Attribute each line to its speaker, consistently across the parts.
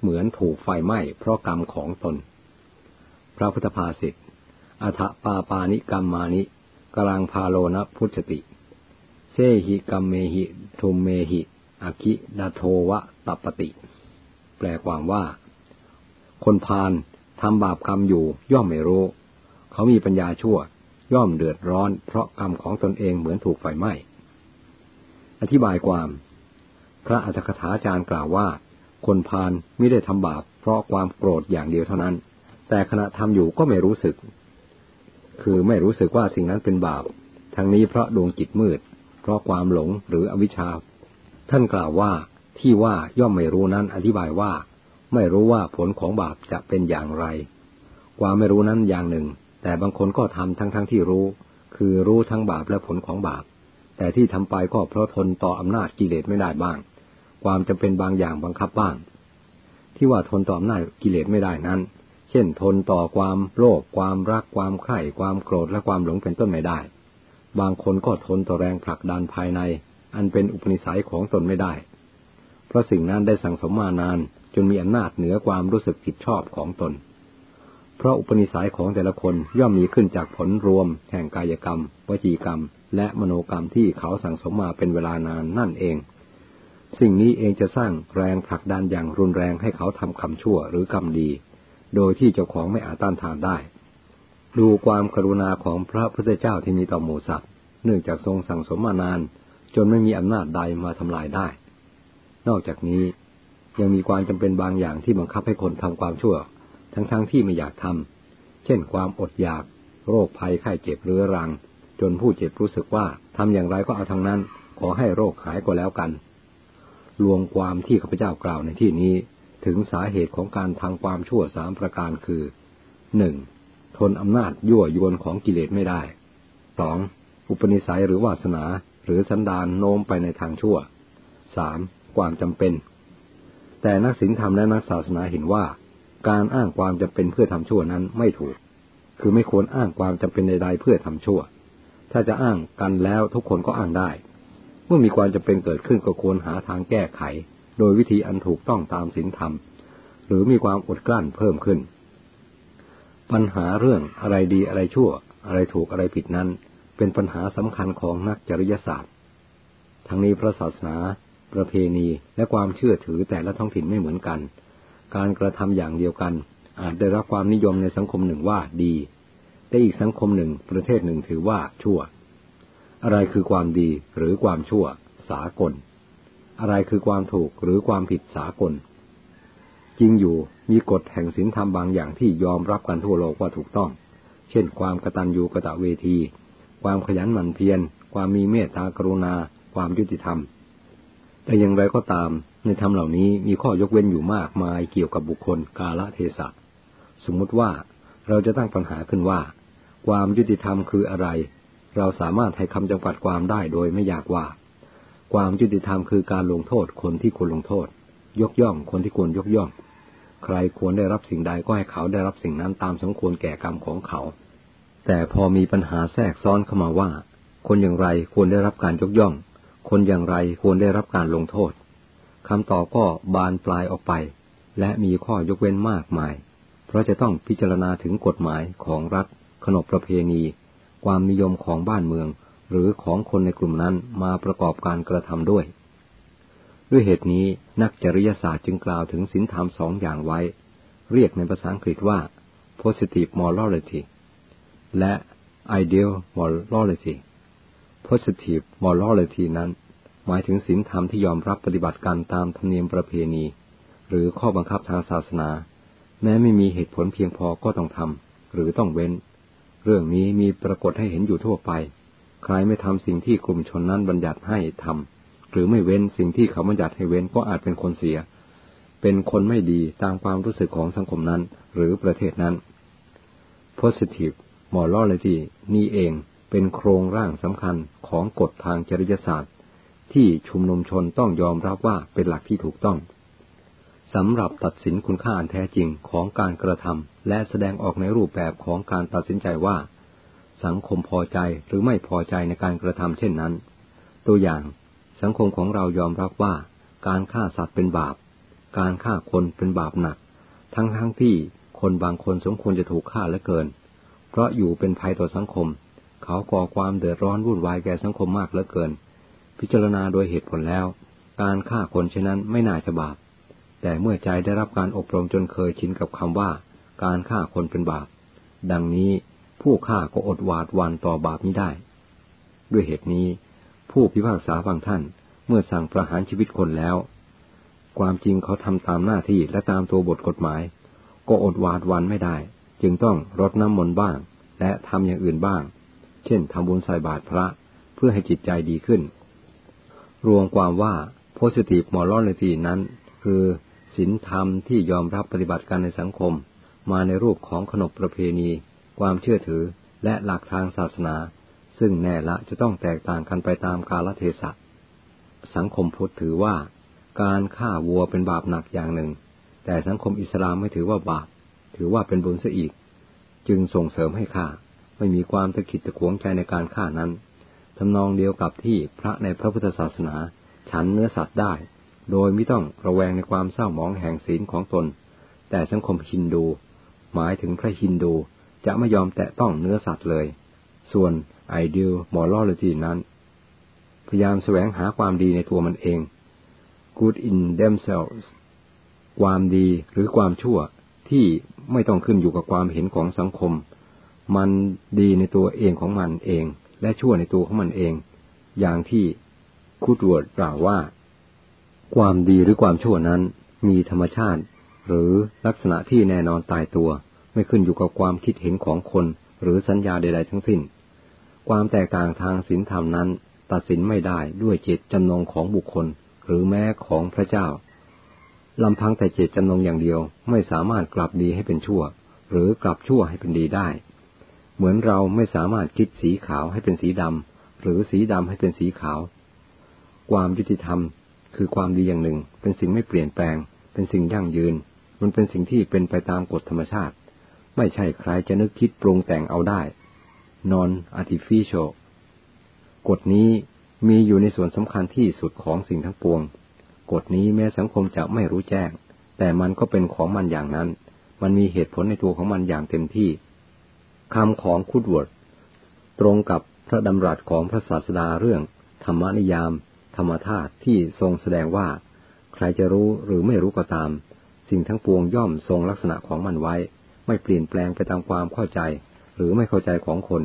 Speaker 1: เหมือนถูกไฟไหม้เพราะกรรมของตน พระพุทธภาษิตอัฐปาปานิกรรมมานิกลังพาโลนะพุทธติ เซหิกัมเมหิทุมเมหิอคิดาโทวะตัปติ แปลความว่า คนพาลทำบาปกรรมอยู่ย่อมไม่รู้ เขามีปัญญาชั่ว ย่อมเดือดร้อน เพราะกรรมของตนเองเหมือนถูกไฟไหม้ อธิบายความ พระอัฏฐกถาจารย์กล่าวว่า คนพาลไม่ได้ทำบาปเพราะความโกรธอย่างเดียวเท่านั้น แต่ขณะทำอยู่ก็ไม่รู้สึก คือไม่รู้สึกว่าสิ่งนั้นเป็นบาป ทั้งนี้เพราะดวงจิตมืด เพราะความหลงหรืออวิชชา ท่านกล่าวว่าที่ว่าย่อมไม่รู้นั้นอธิบายว่า ไม่รู้ว่าผลของบาปจะเป็นอย่างไร ความไม่รู้นั้นอย่างหนึ่ง แต่บางคนก็ทำทั้งทั้งที่รู้ คือรู้ทั้งบาปและผลของบาป แต่ที่ทำไปก็เพราะทนต่ออำนาจกิเลสไม่ได้บ้าง ความจำเป็นบางอย่างบังคับบ้าง ที่ว่าทนต่ออำนาจกิเลสไม่ได้นั้น เช่น ทนต่อความโลภความรักความใคร่ความโกรธและความหลงเป็นต้นไม่ได้ บางคนก็ทนต่อแรงผลักดันภายใน อันเป็นอุปนิสัยของตนไม่ได้ เพราะสิ่งนั้นได้สั่งสมมานานจนมีอำนาจเหนือความรู้สึกผิดชอบของตน เพราะอุปนิสัยของแต่ละคนย่อมมีขึ้นจากผลรวม แห่งกายกรรม วจีกรรม และมโนกรรมที่เขาสั่งสมมาเป็นเวลานานนั่นเอง สิ่งนี้เองจะสร้างแรงผลักดันอย่างรุนแรงให้เขาทำคำชั่วหรือกรรมดี โดยที่เจ้าของไม่อาจต้านทานได้ ดูความกรุณาของพระพุทธเจ้าที่มีต่อหมูสัตว์เนื่องจากทรงสั่งสมมานาน จนไม่มีอำนาจใดมาทำลายได้ นอกจากนี้ยังมีความจำเป็นบางอย่างที่บังคับให้คนทำความชั่ว ทั้งๆทที่ไม่อยากทำเช่น ความอดอยาก โรคภัยไข้เจ็บเรื้อรัง จนผู้เจ็บรู้สึกว่าทำอย่างไรก็เอาทางนั้น ขอให้โรคหายก็แล้วกัน รวมความที่ข้าพเจ้ากล่าวในที่นี้ ถึงสาเหตุของการทำความชั่วสามประการคือหนึ่งทนอำนาจยั่วยวนของกิเลสไม่ได้สองอุปนิสัยหรือวาสนาหรือสันดานโน้มไปในทางชั่วสามความจำเป็น แต่นักศีลธรรมและนักศาสนาเห็นว่า การอ้างความจำเป็นเพื่อทำชั่วนั้นไม่ถูก คือไม่ควรอ้างความจำเป็นใดๆเพื่อทำชั่ว ถ้าจะอ้างกันแล้วทุกคนก็อ้างได้ มื่อมีความจำเป็นเกิดขึ้นก็ควรหาทางแก้ไข โดยวิธีอันถูกต้องตามศีลธรรม หรือมีความอดกลั้นเพิ่มขึ้น ปัญหาเรื่องอะไรดีอะไรชั่ว อะไรถูกอะไรผิดนั้น เป็นปัญหาสำคัญของนักจริยศาสตร์ ทั้งนี้พระศาสนา ประเพณีและความเชื่อถือแต่ละท้องถิ่นไม่เหมือนกัน การกระทำอย่างเดียวกัน อาจได้รับความนิยมในสังคมหนึ่งว่าดี แต่อีกสังคมหนึ่งประเทศหนึ่งถือว่าชั่ว อะไรคือความดีหรือความชั่ว สากล อะไรคือความถูกหรือความผิดสากล จริงอยู่มีกฎแห่งศีลธรรมบางอย่างที่ยอมรับกันทั่วโลกว่าถูกต้อง เช่น ความกตัญญูกตเวที ความขยันหมั่นเพียร ความมีเมตตากรุณา ความยุติธรรม แต่อย่างไรก็ตาม ในธรรมเหล่านี้มีข้อยกเว้นอยู่มากมายเกี่ยวกับบุคคลกาลเทศะ สมมุติว่าเราจะตั้งปัญหาขึ้นว่า ความยุติธรรมคืออะไร เราสามารถให้คำจำกัดความได้โดยไม่อยากว่า ความยุติธรรมคือการลงโทษคนที่ควรลงโทษ ยกย่องคนที่ควรยกย่อง ใครควรได้รับสิ่งใดก็ให้เขาได้รับสิ่งนั้นตามสมควรแก่กรรมของเขา แต่พอมีปัญหาแทรกซ้อนเข้ามาว่า คนอย่างไรควรได้รับการยกย่อง คนอย่างไรควรได้รับการลงโทษคำตอบก็บานปลายออกไป และมีข้อยกเว้นมากมาย เพราะจะต้องพิจารณาถึงกฎหมายของรัฐขนบประเพณี ความนิยมของบ้านเมือง หรือของคนในกลุ่มนั้นมาประกอบการกระทำด้วย ด้วยเหตุนี้นักจริยศาสตร์จึงกล่าวถึงสินธรรมสองอย่างไว้ เรียกในภาษาอังกฤษว่า positive morality และ ideal morality positive morality นั้น หมายถึงศีลธรรมที่ยอมรับปฏิบัติการตามธรรมเนียมประเพณี หรือข้อบังคับทางศาสนา แม้ไม่มีเหตุผลเพียงพอก็ต้องทำหรือต้องเว้น เรื่องนี้มีปรากฏให้เห็นอยู่ทั่วไป ใครไม่ทำสิ่งที่กลุ่มชนนั้นบัญญัติให้ทำหรือไม่เว้นสิ่งที่เขาบัญญัติให้เว้นก็อาจเป็นคนเสีย เป็นคนไม่ดีตามความรู้สึกของสังคมนั้น หรือประเทศนั้น positive morality นี่เองเป็นโครงร่างสำคัญของกฎทางจริยศาสตร์ ที่ชุมนุมชนต้องยอมรับว่าเป็นหลักที่ถูกต้อง สำหรับตัดสินคุณค่าอันแท้จริงของการกระทำและแสดงออกในรูปแบบของการตัดสินใจว่า สังคมพอใจหรือไม่พอใจในการกระทำเช่นนั้น ตัวอย่างสังคมของเรายอมรับว่า การฆ่าสัตว์เป็นบาป การฆ่าคนเป็นบาปหนัก ทั้งทั้งที่คนบางคนสมควรจะถูกฆ่าเหลือเกิน เพราะอยู่เป็นภัยต่อสังคม เขาก่อความเดือดร้อนวุ่นวายแก่สังคมมากเหลือเกิน พิจารณาโดยเหตุผลแล้ว การฆ่าคนเช่นนั้นไม่น่าจะบาป แต่เมื่อใจได้รับการอบรมจนเคยชินกับคำว่า การฆ่าคนเป็นบาป ดังนี้ผู้ฆ่าก็อดหวาดวันต่อบาปนี้ได้ ด้วยเหตุนี้ ผู้พิพากษาบางท่านเมื่อสั่งประหารชีวิตคนแล้ว ความจริงเขาทำตามหน้าที่และตามตัวบทกฎหมาย ก็อดหวาดวันไม่ได้ จึงต้องรดน้ำมนต์บ้าง และทำอย่างอื่นบ้าง เช่นทำบุญใส่บาตรพระเพื่อให้จิตใจดีขึ้น รวมความว่า positive morality นั้น คือ ศีลธรรมที่ยอมรับปฏิบัติการในสังคม มาในรูปของขนบประเพณี ความเชื่อถือและหลักทางศาสนา ซึ่งแน่ละจะต้องแตกต่างกันไปตามกาลเทศะ สังคมพุทธถือว่า การฆ่าวัวเป็นบาปหนักอย่างหนึ่ง แต่สังคมอิสลามไม่ถือว่าบาป ถือว่าเป็นบุญเสียอีก จึงส่งเสริมให้ฆ่า ไม่มีความตะขิดตะขวงใจในการฆ่านั้นทำนองเดียวกับที่พระในพระพุทธศาสนา ฉันเนื้อสัตว์ได้ โดยไม่ต้องระแวงในความเศร้าหมองแห่งศีลของตน แต่สังคมฮินดู หมายถึงพระฮินดูจะไม่ยอมแตะต้องเนื้อสัตว์เลย ส่วน ideal morality นั้น พยายามแสวงหาความดีในตัวมันเอง good in themselves ความดีหรือความชั่วที่ไม่ต้องขึ้นอยู่กับความเห็นของสังคม มันดีในตัวเองของมันเอง และชั่วในตัวของมันเอง อย่างที่คูดวดกล่าวว่า ความดีหรือความชั่วนั้นมีธรรมชาติ หรือลักษณะที่แน่นอนตายตัว ไม่ขึ้นอยู่กับความคิดเห็นของคน หรือสัญญาใด ๆ ทั้งสิ้น ความแตกต่างทางศีลธรรมนั้น ตัดสินไม่ได้ด้วยเจตจำนงของบุคคล หรือแม้ของพระเจ้าลำพังแต่เจตจำนงอย่างเดียวไม่สามารถกลับดีให้เป็นชั่ว หรือกลับชั่วให้เป็นดีได้ เหมือนเราไม่สามารถคิดสีขาวให้เป็นสีดำหรือสีดำให้เป็นสีขาว ความยุติธรรม คือความดีอย่างหนึ่ง เป็นสิ่งไม่เปลี่ยนแปลง เป็นสิ่งยั่งยืน มันเป็นสิ่งที่เป็นไปตามกฎธรรมชาติ ไม่ใช่ใครจะนึกคิดปรุงแต่งเอาได้ non artificial กฎนี้มีอยู่ในส่วนสำคัญที่สุดของสิ่งทั้งปวง กฎนี้แม้สังคมจะไม่รู้แจ้ง แต่มันก็เป็นของมันอย่างนั้น มันมีเหตุผลในตัวของมันอย่างเต็มที่คำของคุดวดตรงกับพระดำรัสของพระศาสดาเรื่อง ธรรมนิยาม ธรรมธาตุที่ทรงแสดงว่า ใครจะรู้หรือไม่รู้ก็ตาม สิ่งทั้งปวงย่อมทรงลักษณะของมันไว้ ไม่เปลี่ยนแปลงไปตามความเข้าใจ หรือไม่เข้าใจของคน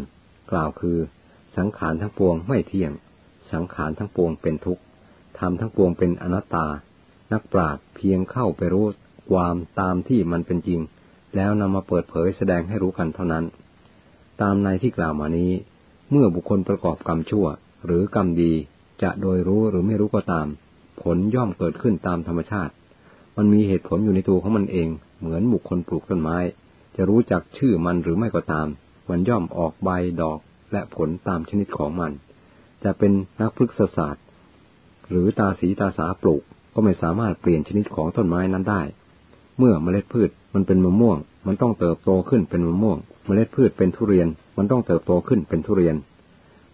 Speaker 1: กล่าวคือ สังขารทั้งปวงไม่เที่ยง สังขารทั้งปวงเป็นทุกข์ธรรมทั้งปวงเป็นอนัตตา นักปราชญ์เพียงเข้าไปรู้ความตามที่มันเป็นจริง แล้วนำมาเปิดเผยแสดงให้รู้กันเท่านั้น ตามในที่กล่าวมานี้ เมื่อบุคคลประกอบกรรมชั่ว หรือกรรมดี จะโดยรู้หรือไม่รู้ก็ตาม ผลย่อมเกิดขึ้นตามธรรมชาติ มันมีเหตุผลอยู่ในตัวของมันเอง เหมือนบุคคลปลูกต้นไม้ จะรู้จักชื่อมันหรือไม่ก็ตาม มันย่อมออกใบดอกและผลตามชนิดของมัน จะเป็นนักพฤกษศาสตร์ หรือตาสีตาสาปลูกก็ไม่สามารถเปลี่ยนชนิดของต้นไม้นั้นได้ เมื่อเมล็ดพืชมันเป็นมะม่วง มันต้องเติบโตขึ้นเป็นมะม่วง เมล็ดพืชเป็นทุเรียน มันต้องเติบโตขึ้นเป็นทุเรียน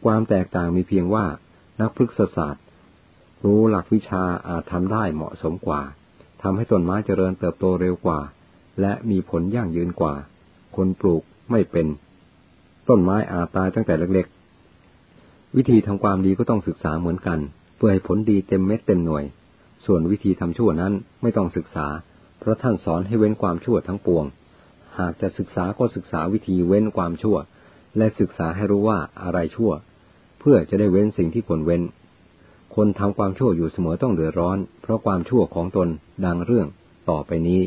Speaker 1: ความแตกต่างมีเพียงว่า นักพฤกษศาสตร์ รู้หลักวิชาอาจทำได้เหมาะสมกว่า ทำให้ต้นไม้เจริญเติบโตเร็วกว่า และมีผลยั่งยืนกว่า คนปลูกไม่เป็น ต้นไม้อาจตายตั้งแต่เล็กๆ วิธีทำความดีก็ต้องศึกษาเหมือนกัน เพื่อให้ผลดีเต็มเม็ดเต็มหน่วย ส่วนวิธีทำชั่วนั้นไม่ต้องศึกษา เพราะท่านสอนให้เว้นความชั่วทั้งปวง หากจะศึกษาก็ศึกษาวิธีเว้นความชั่ว และศึกษาให้รู้ว่าอะไรชั่ว เพื่อจะได้เว้นสิ่งที่ควรเว้น คนทำความชั่วอยู่เสมอต้องเดือดร้อน เพราะความชั่วของตนดังเรื่องต่อไปนี้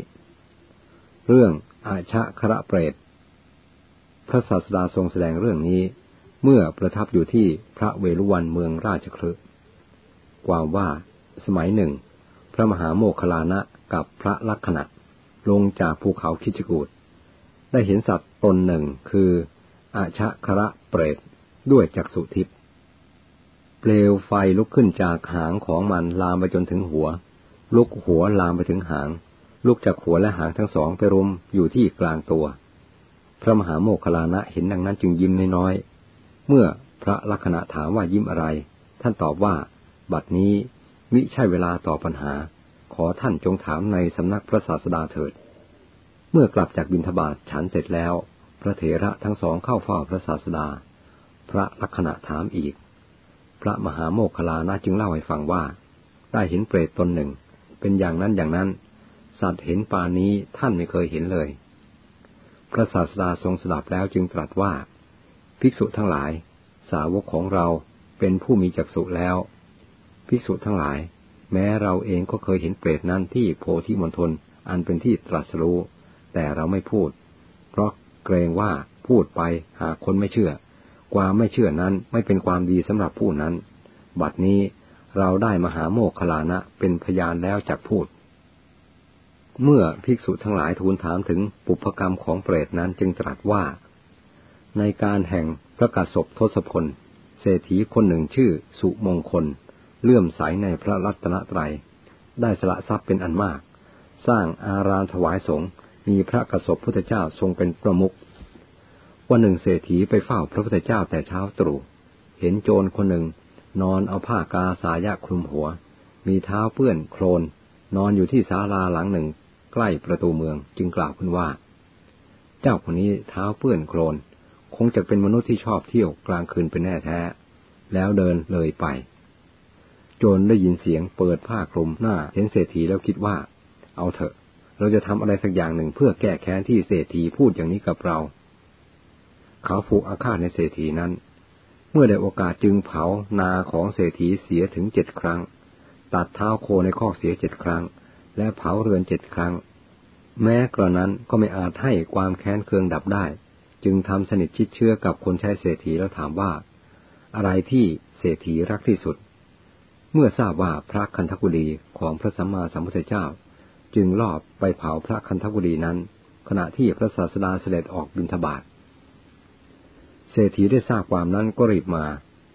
Speaker 1: เรื่องอาชะคระเปรต พระศาสดาทรงแสดงเรื่องนี้ เมื่อประทับอยู่ที่พระเวรุวันเมืองราชคลึความว่า สมัยหนึ่ง พระมหาโมคลานะกับพระลักษณะ ลงจากภูเขาคิจกูดได้เห็นสัตว์ตนหนึ่งคืออาชะคระเปรตด้วยจักสุทิพย์ เปลวไฟลุกขึ้นจากหางของมันลามไปจนถึงหัว ลุกหัวลามไปถึงหาง ลุกจากหัวและหางทั้งสองไปรุมอยู่ที่กลางตัว พระมหาโมคคลานะเห็นดังนั้นจึงยิ้มน้อยๆ เมื่อพระลักษณะถามว่ายิ้มอะไร ท่านตอบว่า บัดนี้มิใช่เวลาตอบปัญหาขขอท่านจงถามในสำนักพระศาสดาเถิด เมื่อกลับจากบินทบาทฉันเสร็จแล้ว พระเถระทั้งสองเข้าเฝ้าพระศาสดา พระลักษณะถามอีก พระมหาโมคคลานะจึงเล่าให้ฟังว่า ได้เห็นเปรตตนหนึ่ง เป็นอย่างนั้นอย่างนั้น สัตว์เห็นปานนี้ท่านไม่เคยเห็นเลย พระศาสดาทรงสดับแล้วจึงตรัสว่า ภิกษุทั้งหลาย สาวกของเราเป็นผู้มีจักษุแล้ว ภิกษุทั้งหลาย แม้เราเองก็เคยเห็นเปรตนั้นที่โพธิมณฑลอันเป็นที่ตรัสรู้ แต่เราไม่พูด เพราะเกรงว่าพูดไปหากคนไม่เชื่อ ความไม่เชื่อนั้นไม่เป็นความดีสำหรับผู้นั้น บัดนี้เราได้มหาโมคคลานะเป็นพยานแล้วจักพูด เมื่อภิกษุทั้งหลายทูลถามถึงปุพกรรมของเปรตนั้นจึงตรัสว่า ในการแห่งพระกาศพทศพลเศรษฐีคนหนึ่งชื่อสุมงคล เลื่อมใสในพระรัตนตรัย ได้สละทรัพย์เป็นอันมาก สร้างอารามถวายสงฆ์มีพระกสบพุทธเจ้าทรงเป็นประมุข วันหนึ่งเศรษฐีไปเฝ้าพระพุทธเจ้าแต่เช้าตรู่ เห็นโจรคนหนึ่ง นอนเอาผ้ากาสายะคลุมหัว มีเท้าเปื้อนโคลน นอนอยู่ที่ศาลาหลังหนึ่ง ใกล้ประตูเมืองจึงกล่าวขึ้นว่า เจ้าคนนี้เท้าเปื้อนโคลน คงจะเป็นมนุษย์ที่ชอบเที่ยวกลางคืนเป็นแน่แท้ แล้วเดินเลยไป โจรได้ยินเสียงเปิดผ้าคลุมหน้า เห็นเศรษฐีแล้วคิดว่า เอาเถอะ เราจะทำอะไรสักอย่างหนึ่งเพื่อแก้แค้นที่เศรษฐีพูดอย่างนี้กับเรา เขาผูกอาฆาตในเศรษฐีนั้น เมื่อได้โอกาสจึงเผานาของเศรษฐีเสียถึงเจ็ดครั้ง ตัดเท้าโคในคอกเสียเจ็ดครั้ง และเผาเรือนเจ็ดครั้ง แม้กระนั้นก็ไม่อาจให้ความแค้นเคืองดับได้ จึงทำสนิทชิดเชื่อกับคนใช้เศรษฐีแล้วถามว่า อะไรที่เศรษฐีรักที่สุด เมื่อทราบว่าพระคันธกุฎีของพระสัมมาสัมพุทธเจ้า จึงลอบไปเผาพระคันธกุฎีนั้น ขณะที่พระศาสดาเสด็จออกบิณฑบาต เศรษฐีได้ทราบความนั้นก็รีบมา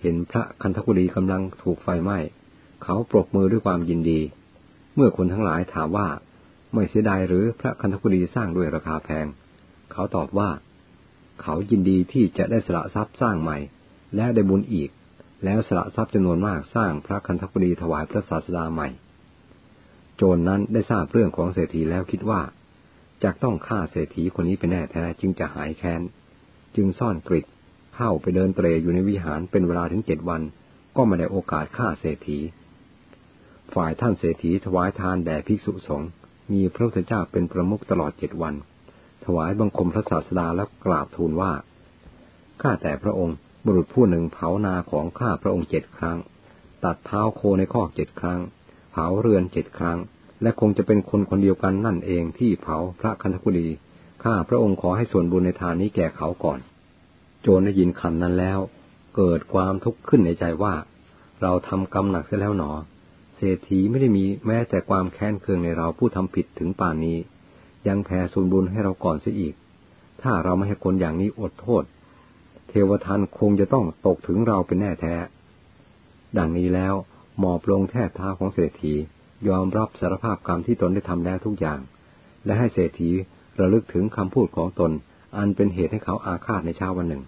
Speaker 1: เห็นพระคันธกุฎีกำลังถูกไฟไหม้ เขาปรบมือด้วยความยินดี เมื่อคนทั้งหลายถามว่า ไม่เสียดายหรือพระคันธกุฎีสร้างด้วยราคาแพง เขาตอบว่า เขายินดีที่จะได้สละทรัพย์สร้างใหม่ และได้บุญอีก แล้วสละทรัพย์จำนวนมากสร้างพระคันธกุฎีถวายพระศาสดาใหม่ โจรนนั้นได้ทราบเรื่องของเศรษฐีแล้วคิดว่าจะต้องฆ่าเศรษฐีคนนี้เป็นแน่แท้จึงจะหายแค้น จึงซ่อนกริด เข้าไปเดินเตรอยู่ในวิหารเป็นเวลาถึงเจ็ดวัน ก็ไม่ได้โอกาสฆ่าเศรษฐี ฝ่ายท่านเศรษฐีถวายทานแด่ภิกษุสงฆ์มีพระพุทธเจ้าเป็นประมุขตลอดเจ็ดวัน ถวายบังคมพระศาสดาแล้วกราบทูลว่า ข้าแต่พระองค์บุรุษผู้หนึ่งเผานาของข้าพระองค์เจ็ดครั้ง ตัดเท้าโคในคอกเจ็ดครั้ง เผาเรือนเจ็ดครั้ง และคงจะเป็นคนคนเดียวกันนั่นเองที่เผาพระคันธกุฎีข้าพระองค์ขอให้ส่วนบุญในทานนี้แก่เขาก่อน โจรได้ยินคำนั้นแล้ว เกิดความทุกข์ขึ้นในใจว่า เราทำกรรมหนักเสียแล้วหนอ เศรษฐีไม่ได้มีแม้แต่ความแค้นเคืองในเราผู้ทำผิดถึงป่านนี้ ยังแผ่ส่วนบุญให้เราก่อนเสียอีก ถ้าเราไม่ให้คนอย่างนี้อดโทษ เทวทันคงจะต้องตกถึงเราเป็นแน่แท้ ดังนี้แล้วหมอบลงแทบเท้าของเศรษฐียอมรับสารภาพกรรมที่ตนได้ทำแล้วทุกอย่าง และให้เศรษฐีระลึกถึงคำพูดของตน อันเป็นเหตุให้เขาอาฆาตในเช้าวันหนึ่ง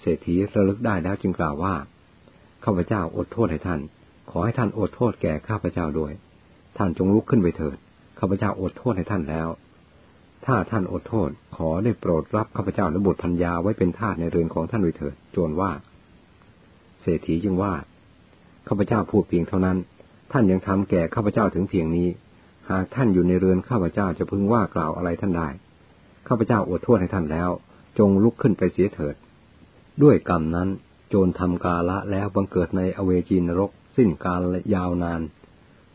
Speaker 1: เศรษฐีระลึกได้แล้วจึงกล่าวว่า ข้าพเจ้าอดโทษให้ท่าน ขอให้ท่านอดโทษแก่ข้าพเจ้าด้วย ท่านจงลุกขึ้นไปเถิด ข้าพเจ้าอดโทษให้ท่านแล้ว ถ้าท่านอดโทษ ขอได้โปรดรับข้าพเจ้าและบุตรพัญญาไว้เป็นทาสในเรือนของท่านด้วยเถิด โจรว่า เศรษฐีจึงว่า ข้าพเจ้าพูดเพียงเท่านั้น ท่านยังทำแก่ข้าพเจ้าถึงเพียงนี้ หากท่านอยู่ในเรือนข้าพเจ้าจะพึงว่ากล่าวอะไรท่านได้ ข้าพเจ้าอดโทษให้ท่านแล้ว จงลุกขึ้นไปเสียเถิด ด้วยกรรมนั้นโจรทำกาละแล้วบังเกิดในอเวจีนรก สิ้นกาลยาวนาน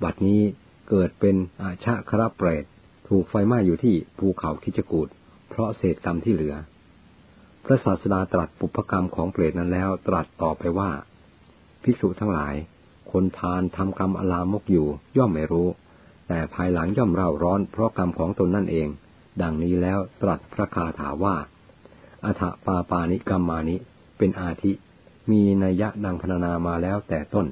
Speaker 1: บัดนี้เกิดเป็นอาชาคราเปรต ถูกไฟไหม้อยู่ที่ภูเขาคิจกูดเพราะเศษกรรมที่เหลือ พระศาสดาตรัสปุพกรรมของเปรตนั้นแล้วตรัสต่อไปว่า ภิกษุทั้งหลาย คนพานทำกรรมอลามกอยู่ย่อมไม่รู้ แต่ภายหลังย่อมเร่าร้อนเพราะกรรมของตนนั่นเอง ดังนี้แล้วตรัสพระคาถาว่าอัฐปาปานิกรรมานิ เป็นอาทิ มีนัยยะดังพรรณนามาแล้วแต่ต้น